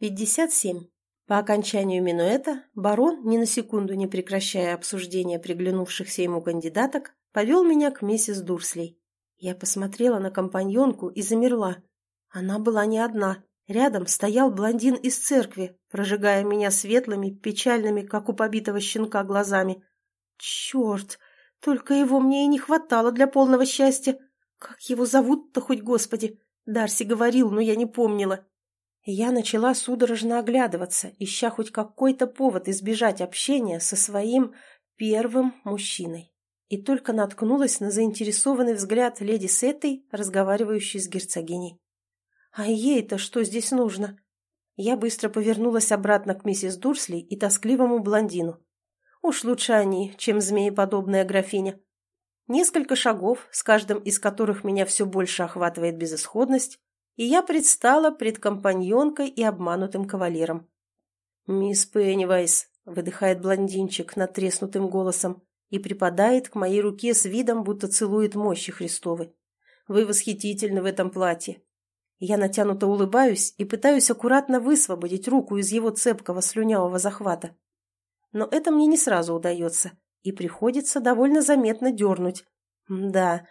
57. По окончанию минуэта барон, ни на секунду не прекращая обсуждения приглянувшихся ему кандидаток, повел меня к миссис Дурслей. Я посмотрела на компаньонку и замерла. Она была не одна. Рядом стоял блондин из церкви, прожигая меня светлыми, печальными, как у побитого щенка, глазами. Черт! Только его мне и не хватало для полного счастья. Как его зовут-то хоть, господи? Дарси говорил, но я не помнила. Я начала судорожно оглядываться, ища хоть какой-то повод избежать общения со своим первым мужчиной. И только наткнулась на заинтересованный взгляд леди Сеттой, разговаривающей с герцогиней. А ей-то что здесь нужно? Я быстро повернулась обратно к миссис Дурсли и тоскливому блондину. Уж лучше они, чем змееподобная графиня. Несколько шагов, с каждым из которых меня все больше охватывает безысходность, и я предстала пред компаньонкой и обманутым кавалером. «Мисс Пеннивайс», — выдыхает блондинчик надтреснутым голосом и припадает к моей руке с видом, будто целует мощи Христовы. «Вы восхитительны в этом платье». Я натянуто улыбаюсь и пытаюсь аккуратно высвободить руку из его цепкого слюнявого захвата. Но это мне не сразу удается, и приходится довольно заметно дернуть. Да,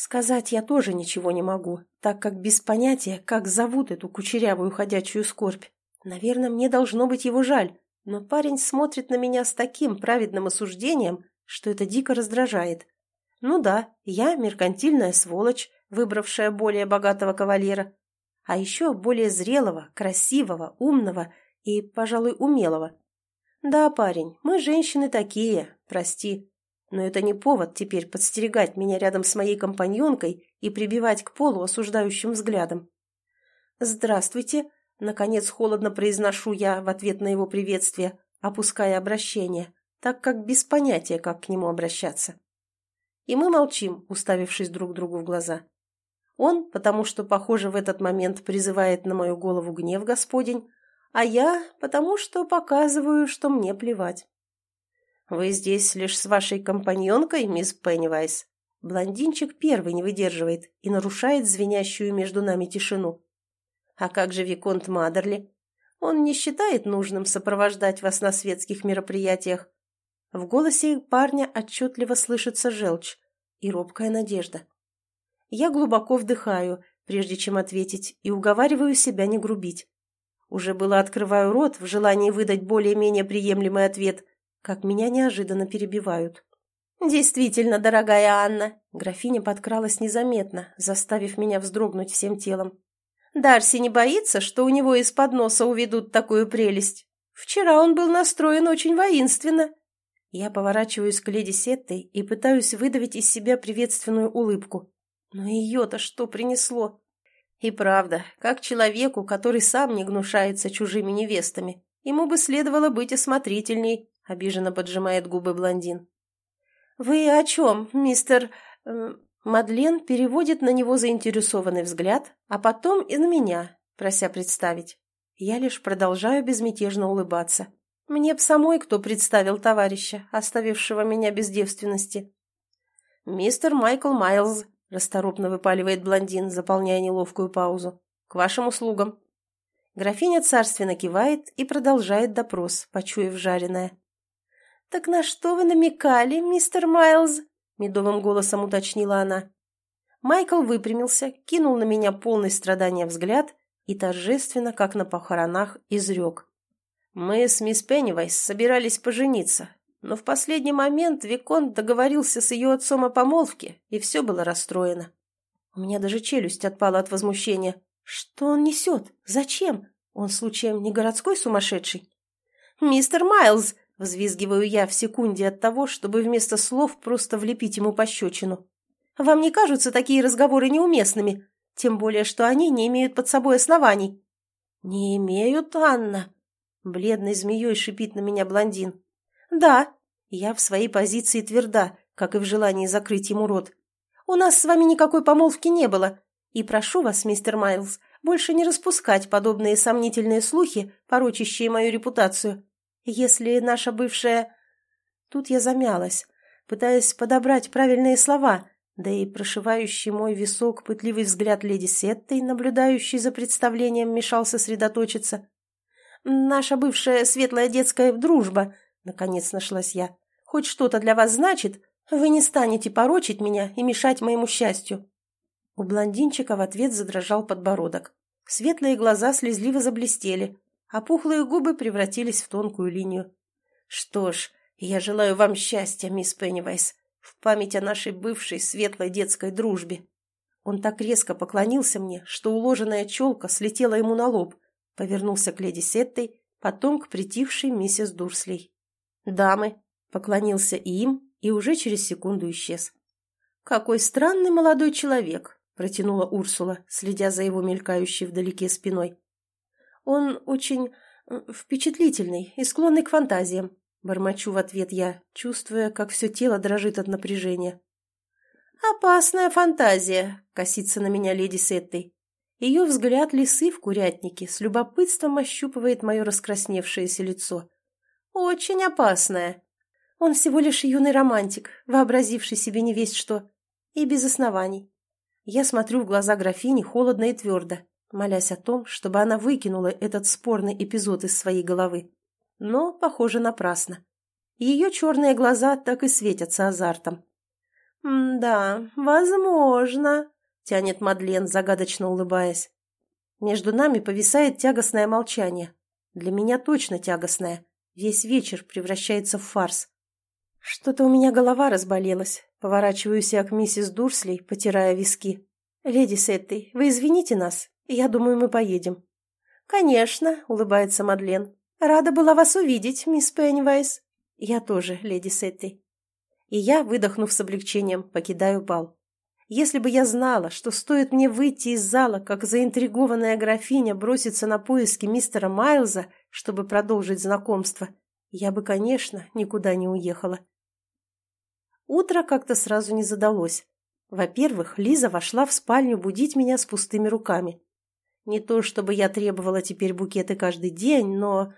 Сказать я тоже ничего не могу, так как без понятия, как зовут эту кучерявую ходячую скорбь. Наверное, мне должно быть его жаль, но парень смотрит на меня с таким праведным осуждением, что это дико раздражает. Ну да, я меркантильная сволочь, выбравшая более богатого кавалера, а еще более зрелого, красивого, умного и, пожалуй, умелого. Да, парень, мы женщины такие, прости, но это не повод теперь подстерегать меня рядом с моей компаньонкой и прибивать к полу осуждающим взглядом. «Здравствуйте!» — наконец холодно произношу я в ответ на его приветствие, опуская обращение, так как без понятия, как к нему обращаться. И мы молчим, уставившись друг другу в глаза. Он, потому что, похоже, в этот момент призывает на мою голову гнев Господень, а я, потому что показываю, что мне плевать. «Вы здесь лишь с вашей компаньонкой, мисс Пеннивайс?» Блондинчик первый не выдерживает и нарушает звенящую между нами тишину. «А как же Виконт Мадерли? Он не считает нужным сопровождать вас на светских мероприятиях?» В голосе парня отчетливо слышится желчь и робкая надежда. Я глубоко вдыхаю, прежде чем ответить, и уговариваю себя не грубить. Уже было открываю рот в желании выдать более-менее приемлемый ответ, как меня неожиданно перебивают. «Действительно, дорогая Анна!» Графиня подкралась незаметно, заставив меня вздрогнуть всем телом. «Дарси не боится, что у него из-под носа уведут такую прелесть? Вчера он был настроен очень воинственно». Я поворачиваюсь к леди Сеттой и пытаюсь выдавить из себя приветственную улыбку. Но ее-то что принесло? И правда, как человеку, который сам не гнушается чужими невестами, ему бы следовало быть осмотрительней, обиженно поджимает губы блондин. «Вы о чем, мистер...» э, Мадлен переводит на него заинтересованный взгляд, а потом и на меня, прося представить. Я лишь продолжаю безмятежно улыбаться. Мне б самой кто представил товарища, оставившего меня без девственности. «Мистер Майкл Майлз», — расторопно выпаливает блондин, заполняя неловкую паузу. «К вашим услугам». Графиня царственно кивает и продолжает допрос, почуяв жареное. «Так на что вы намекали, мистер Майлз?» — медовым голосом уточнила она. Майкл выпрямился, кинул на меня полный страдания взгляд и торжественно, как на похоронах, изрек. «Мы с мисс Пеннивайс собирались пожениться, но в последний момент Виконт договорился с ее отцом о помолвке, и все было расстроено. У меня даже челюсть отпала от возмущения. Что он несет? Зачем? Он случаем не городской сумасшедший? «Мистер Майлз!» Взвизгиваю я в секунде от того, чтобы вместо слов просто влепить ему пощечину. «Вам не кажутся такие разговоры неуместными? Тем более, что они не имеют под собой оснований». «Не имеют, Анна?» Бледной змеей шипит на меня блондин. «Да, я в своей позиции тверда, как и в желании закрыть ему рот. У нас с вами никакой помолвки не было. И прошу вас, мистер Майлз, больше не распускать подобные сомнительные слухи, порочащие мою репутацию. Если наша бывшая... Тут я замялась, пытаясь подобрать правильные слова, да и прошивающий мой висок пытливый взгляд леди Сеттой, наблюдающий за представлением, мешал сосредоточиться. наша бывшая светлая детская дружба, наконец нашлась я, хоть что-то для вас значит, вы не станете порочить меня и мешать моему счастью». У блондинчика в ответ задрожал подбородок. Светлые глаза слезливо заблестели, а пухлые губы превратились в тонкую линию. «Что ж, я желаю вам счастья, мисс Пеннивайс, в память о нашей бывшей светлой детской дружбе». Он так резко поклонился мне, что уложенная челка слетела ему на лоб, повернулся к леди Сеттой, потом к притихшей миссис Дурслей. «Дамы», — поклонился им, и уже через секунду исчез. «Какой странный молодой человек», — протянула Урсула, следя за его мелькающей вдалеке спиной. «Он очень впечатлительный и склонный к фантазиям», — бормочу в ответ я, чувствуя, как все тело дрожит от напряжения. «Опасная фантазия», — косится на меня леди Сеттой. Ее взгляд лисы в курятнике с любопытством ощупывает мое раскрасневшееся лицо. «Очень опасная. Он всего лишь юный романтик, вообразивший себе не весть что. И без оснований. Я смотрю в глаза графини холодно и твердо, молясь о том, чтобы она выкинула этот спорный эпизод из своей головы. Но, похоже, напрасно. Ее черные глаза так и светятся азартом. «Да, возможно», — тянет Мадлен, загадочно улыбаясь. Между нами повисает тягостное молчание. Для меня точно тягостное. Весь вечер превращается в фарс. Что-то у меня голова разболелась. Поворачиваюсь я к миссис Дурслей, потирая виски. «Леди Сеттой, вы извините нас. Я думаю, мы поедем». «Конечно», — улыбается Мадлен. «Рада была вас увидеть, мисс Пеннивайс». «Я тоже, леди Сеттой». И я, выдохнув с облегчением, покидаю бал. Если бы я знала, что стоит мне выйти из зала, как заинтригованная графиня бросится на поиски мистера Майлза, чтобы продолжить знакомство, я бы, конечно, никуда не уехала. Утро как-то сразу не задалось. Во-первых, Лиза вошла в спальню будить меня с пустыми руками. Не то, чтобы я требовала теперь букеты каждый день, но...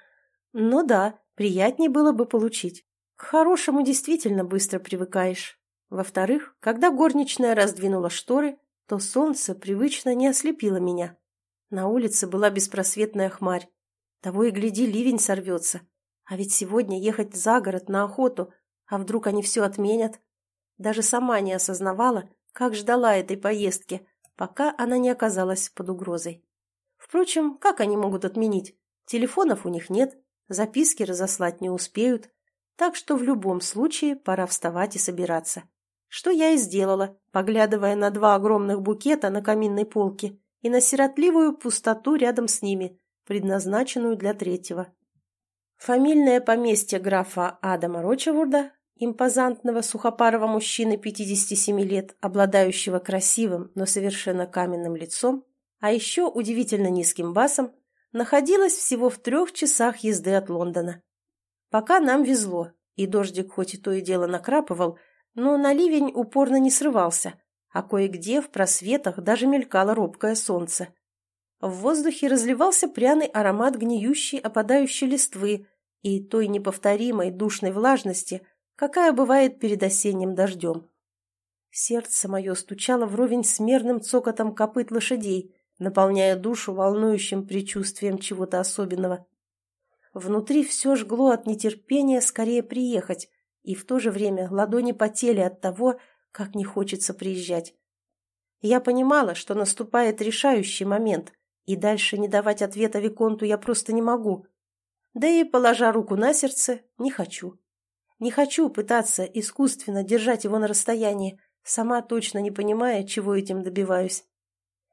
Но да, приятнее было бы получить. К хорошему действительно быстро привыкаешь. Во-вторых, когда горничная раздвинула шторы, то солнце привычно не ослепило меня. На улице была беспросветная хмарь. Того и гляди, ливень сорвется. А ведь сегодня ехать за город на охоту, а вдруг они все отменят? Даже сама не осознавала, как ждала этой поездки, пока она не оказалась под угрозой. Впрочем, как они могут отменить? Телефонов у них нет, записки разослать не успеют, так что в любом случае пора вставать и собираться. Что я и сделала, поглядывая на два огромных букета на каминной полке и на сиротливую пустоту рядом с ними, предназначенную для третьего. Фамильное поместье графа Адама Рочевурда, импозантного сухопарого мужчины 57 лет, обладающего красивым, но совершенно каменным лицом, а еще удивительно низким басом, находилось всего в трех часах езды от Лондона. Пока нам везло, и дождик хоть и то и дело накрапывал, но на ливень упорно не срывался, а кое-где в просветах даже мелькало робкое солнце. В воздухе разливался пряный аромат гниющей опадающей листвы и той неповторимой душной влажности, какая бывает перед осенним дождем. Сердце мое стучало вровень с мерным цокотом копыт лошадей, наполняя душу волнующим предчувствием чего-то особенного. Внутри все жгло от нетерпения скорее приехать, и в то же время ладони потели от того, как не хочется приезжать. Я понимала, что наступает решающий момент, и дальше не давать ответа Виконту я просто не могу. Да и, положа руку на сердце, не хочу. Не хочу пытаться искусственно держать его на расстоянии, сама точно не понимая, чего этим добиваюсь.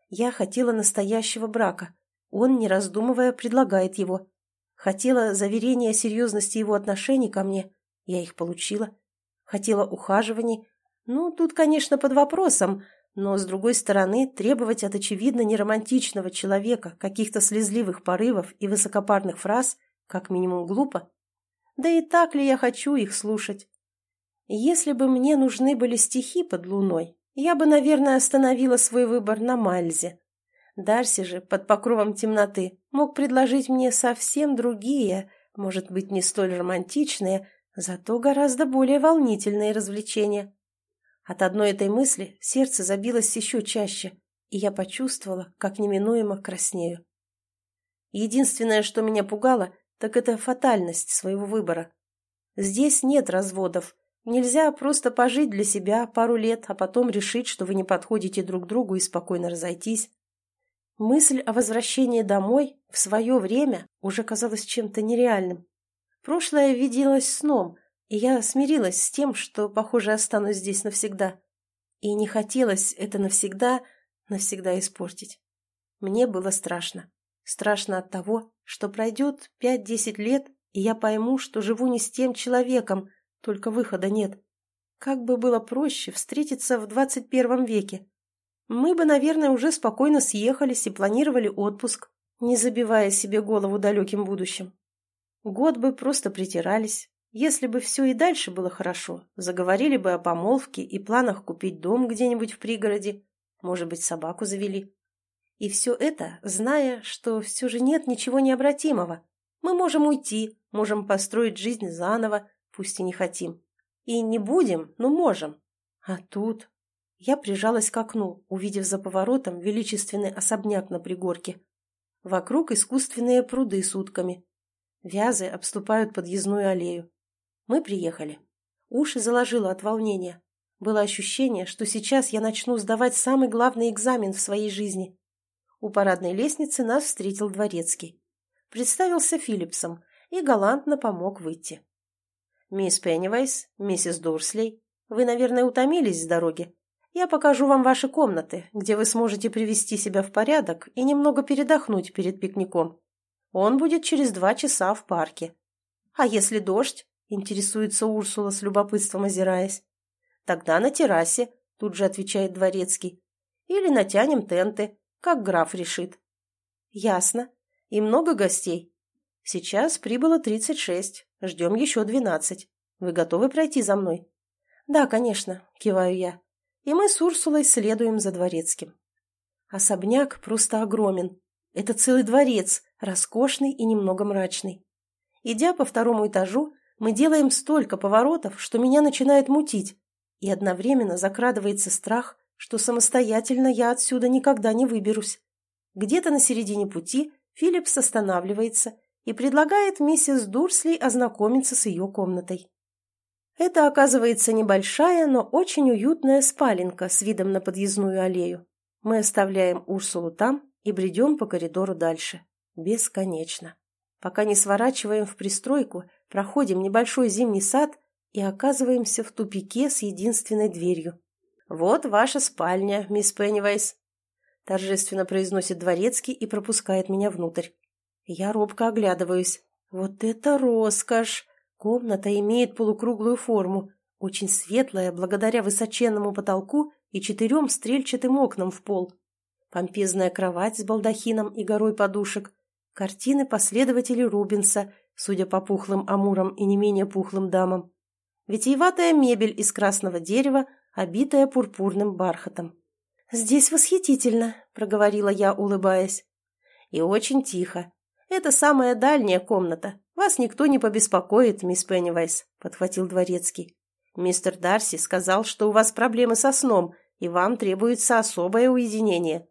Я хотела настоящего брака. Он, не раздумывая, предлагает его. Хотела заверения серьезности его отношений ко мне. Я их получила. Хотела ухаживаний. Ну, тут, конечно, под вопросом, но, с другой стороны, требовать от очевидно неромантичного человека каких-то слезливых порывов и высокопарных фраз как минимум глупо. Да и так ли я хочу их слушать? Если бы мне нужны были стихи под луной, я бы, наверное, остановила свой выбор на Мальзе. Дарси же, под покровом темноты, мог предложить мне совсем другие, может быть, не столь романтичные, зато гораздо более волнительные развлечения. От одной этой мысли сердце забилось еще чаще, и я почувствовала, как неминуемо краснею. Единственное, что меня пугало, так это фатальность своего выбора. Здесь нет разводов. Нельзя просто пожить для себя пару лет, а потом решить, что вы не подходите друг другу и спокойно разойтись. Мысль о возвращении домой в свое время уже казалась чем-то нереальным. Прошлое виделось сном, и я смирилась с тем, что, похоже, останусь здесь навсегда. И не хотелось это навсегда, навсегда испортить. Мне было страшно. Страшно от того, что пройдет пять-десять лет, и я пойму, что живу не с тем человеком, только выхода нет. Как бы было проще встретиться в двадцать первом веке. Мы бы, наверное, уже спокойно съехались и планировали отпуск, не забивая себе голову далеким будущим. Год бы просто притирались. Если бы все и дальше было хорошо, заговорили бы о помолвке и планах купить дом где-нибудь в пригороде, может быть, собаку завели. И все это, зная, что все же нет ничего необратимого. Мы можем уйти, можем построить жизнь заново, пусть и не хотим. И не будем, но можем. А тут... Я прижалась к окну, увидев за поворотом величественный особняк на пригорке. Вокруг искусственные пруды с утками. Вязы обступают подъездную аллею. Мы приехали. Уши заложило от волнения. Было ощущение, что сейчас я начну сдавать самый главный экзамен в своей жизни. У парадной лестницы нас встретил дворецкий. Представился Филлипсом и галантно помог выйти. «Мисс Пеннивайс, миссис Дурслей, вы, наверное, утомились с дороги. Я покажу вам ваши комнаты, где вы сможете привести себя в порядок и немного передохнуть перед пикником. Он будет через два часа в парке. А если дождь?» — интересуется Урсула с любопытством озираясь. «Тогда на террасе», — тут же отвечает дворецкий. «Или натянем тенты, как граф решит. Ясно. И много гостей? Сейчас прибыло тридцать шесть. Ждем еще двенадцать. Вы готовы пройти за мной? Да, конечно, киваю я. И мы с Урсулой следуем за дворецким. Особняк просто огромен. Это целый дворец, роскошный и немного мрачный. Идя по второму этажу, мы делаем столько поворотов, что меня начинает мутить, и одновременно закрадывается страх, что самостоятельно я отсюда никогда не выберусь. Где-то на середине пути Филлипс останавливается и предлагает миссис Дурсли ознакомиться с ее комнатой. Это оказывается небольшая, но очень уютная спаленка с видом на подъездную аллею. Мы оставляем Урсулу там и бредем по коридору дальше. Бесконечно. Пока не сворачиваем в пристройку, проходим небольшой зимний сад и оказываемся в тупике с единственной дверью. «Вот ваша спальня, мисс Пеннивайс», — торжественно произносит дворецкий и пропускает меня внутрь. Я робко оглядываюсь. «Вот это роскошь! Комната имеет полукруглую форму, очень светлая благодаря высоченному потолку и четырем стрельчатым окнам в пол. Помпезная кровать с балдахином и горой подушек, картины последователей Рубенса, судя по пухлым амурам и не менее пухлым дамам, витиеватая мебель из красного дерева обитая пурпурным бархатом. «Здесь восхитительно», — проговорила я, улыбаясь. «И очень тихо. Это самая дальняя комната. Вас никто не побеспокоит, мисс Пеннивайс», — подхватил дворецкий. «Мистер Дарси сказал, что у вас проблемы со сном, и вам требуется особое уединение».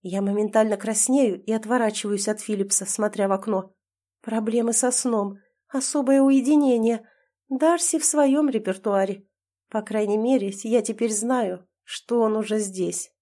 Я моментально краснею и отворачиваюсь от Филлипса, смотря в окно. «Проблемы со сном. Особое уединение. Дарси в своем репертуаре. По крайней мере, я теперь знаю, что он уже здесь.